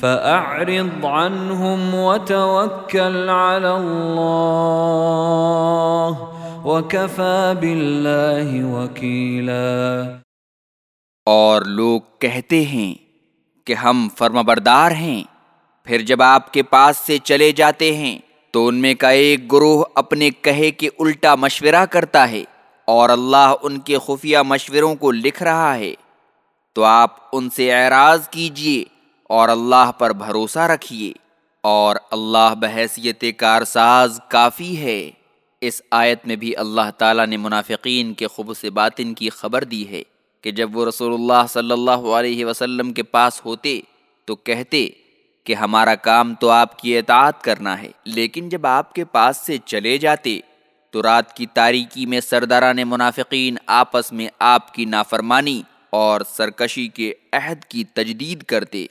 فأعرض عنهم وتوكل على الله وكفى بالله وكيلا. اور لوگ کہتے ہیں کہ ہم فرما بردار ہیں، پھر جب آپ کے پاس سے چلے جاتے ہیں، تو ان میں کا ایک گروہ اپنے کہے کے الٹا مشورہ کرتا ہے اور اللہ ان کے خفیہ مشوروں کو لکھ رہا ہے۔ تو آپ ان سے اعراض کیجیے اور اللہ پر بھروسہ رکھیے۔ اور اللہ بحیثیت کارساز کافی ہے۔ اس آیت میں بھی اللہ تعالیٰ نے منافقین کے خب سے باطن کی خبر دی ہے کہ جب وہ رسول اللہ صلی اللہ علیہ وسلم کے پاس ہوتے تو کہتے کہ ہمارا کام تو آپ کی اطاعت کرنا ہے، لیکن جب آپ کے پاس سے چلے جاتے تو رات کی تاریکی میں سرداران منافقین آپس میں آپ کی نافرمانی اور سرکشی کے عہد کی تجدید کرتے۔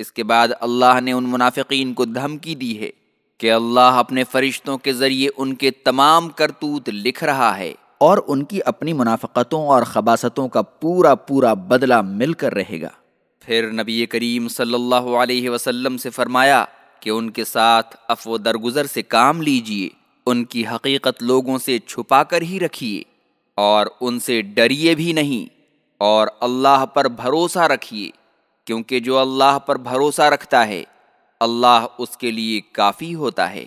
اس کے بعد اللہ نے ان منافقین کو دھمکی دی ہے کہ اللہ اپنے فرشتوں کے ذریعے ان کے تمام کرتوت لکھ رہا ہے اور ان کی اپنی منافقتوں اور خباستوں کا پورا پورا بدلہ مل کر رہے گا۔ پھر نبی کریم صلی اللہ علیہ وسلم سے فرمایا کہ ان کے ساتھ افو درگزر سے کام لیجیے، ان کی حقیقت لوگوں سے چھپا کر ہی رکھیے اور ان سے ڈریے بھی نہیں اور اللہ پر بھروسہ رکھیے۔ کیونکہ جو اللہ پر بھروسہ رکھتا ہے اللہ اس کے لیے کافی ہوتا ہے۔